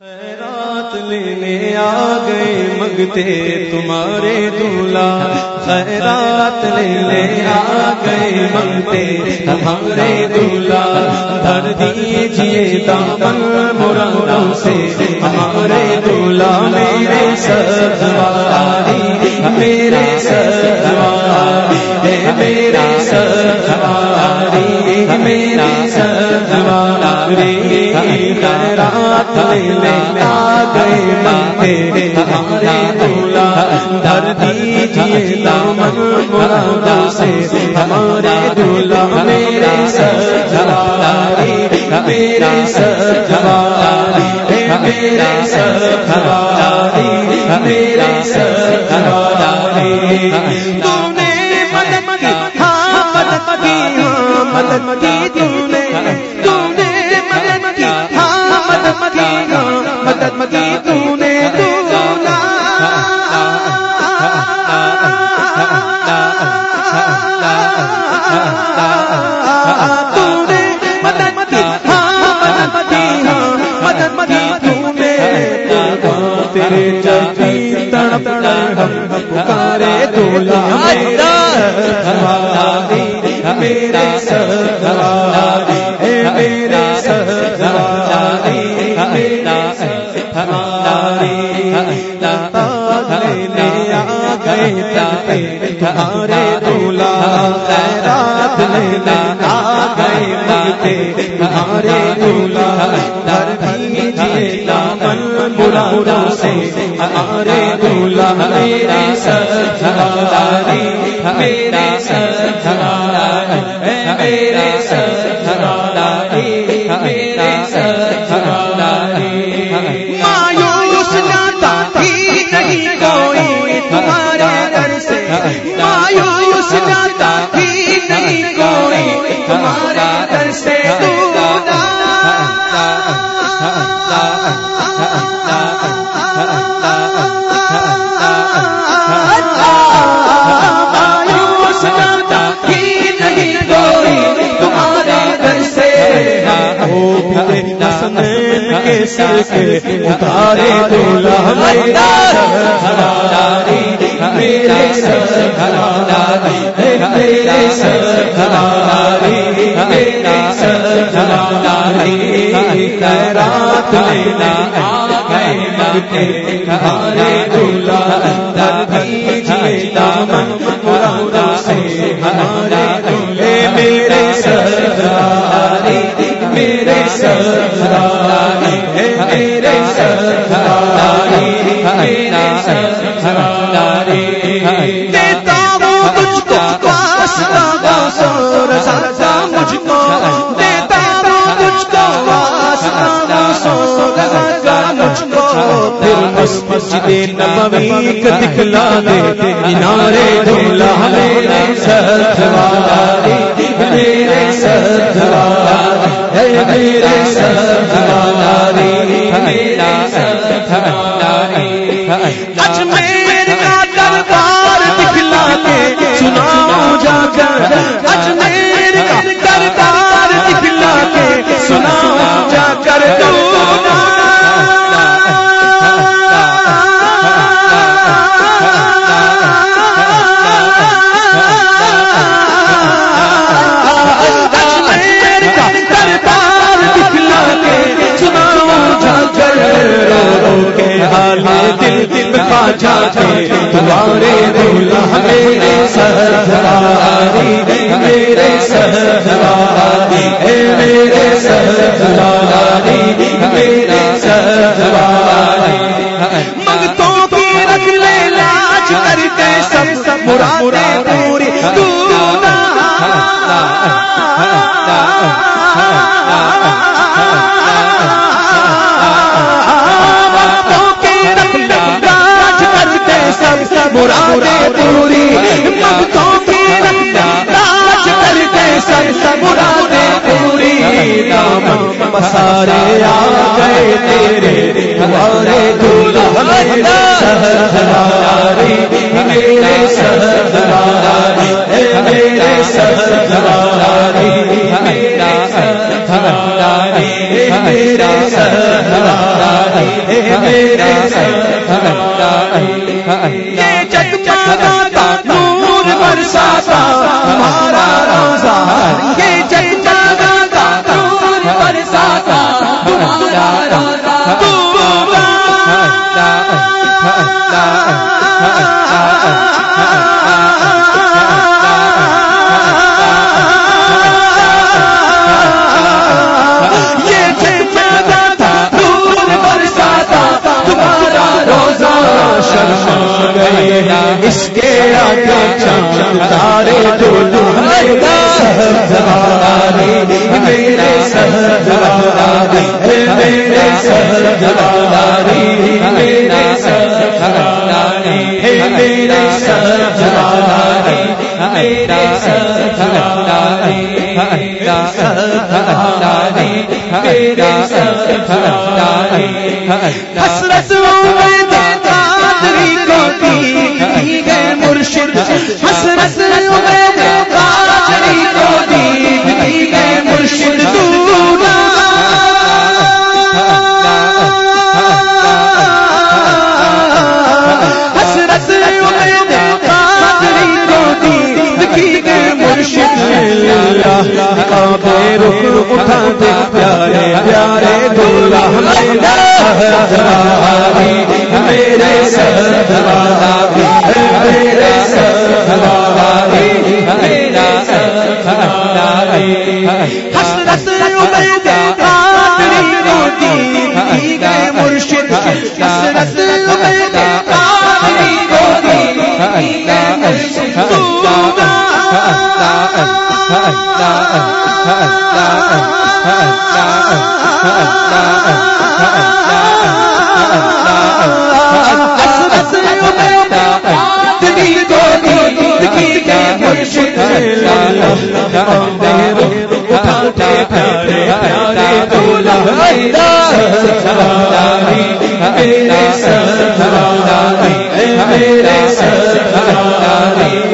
خیرات لینے آ گئے منگتے تمہارے دولہا خیرات لینے آ گئے منگتے تمہارے دولہا دھر دیجیے دامن مرادوں سے، ہمارے دولہا میرے سرواری میرے سرواری میرے سرواری میرے سرواری خیرات لینے آ گئے منگتے ہمارے دولہا دھر دیجیے دامن مرادوں سے ہمارے دولہا میرے سرواری میرے سرواری میرے سرواری میرے سرواری تم نے مدد کی ہاں مدد کی ہاں مدد کی تم میرے رات لینا ہمارے دولا در دیجیے دامن مرادوں سے ہمارے دولے میرے سرواری میرے سرواری مسجد نبوی کا دکھلا دے کنارے دھولا میرے سرواری میرے سرواری میرے سرواری میرے سرواری اجمیر کا دربار دکھلا کے سناؤ جا کر۔ دل دل کا جاتے تمہارے دولا میرے سرواری میرے سرواری میرے سرواری تارے میرے سہداری میرے سہداری تیرے حسرت کو کی گئے مرشد حسرت میں اللہ کا بے رخ اٹھا دے پیارے پیارے دلہ میرے سردارا میرے سردارا میرے سردارا میرے سر میرے سر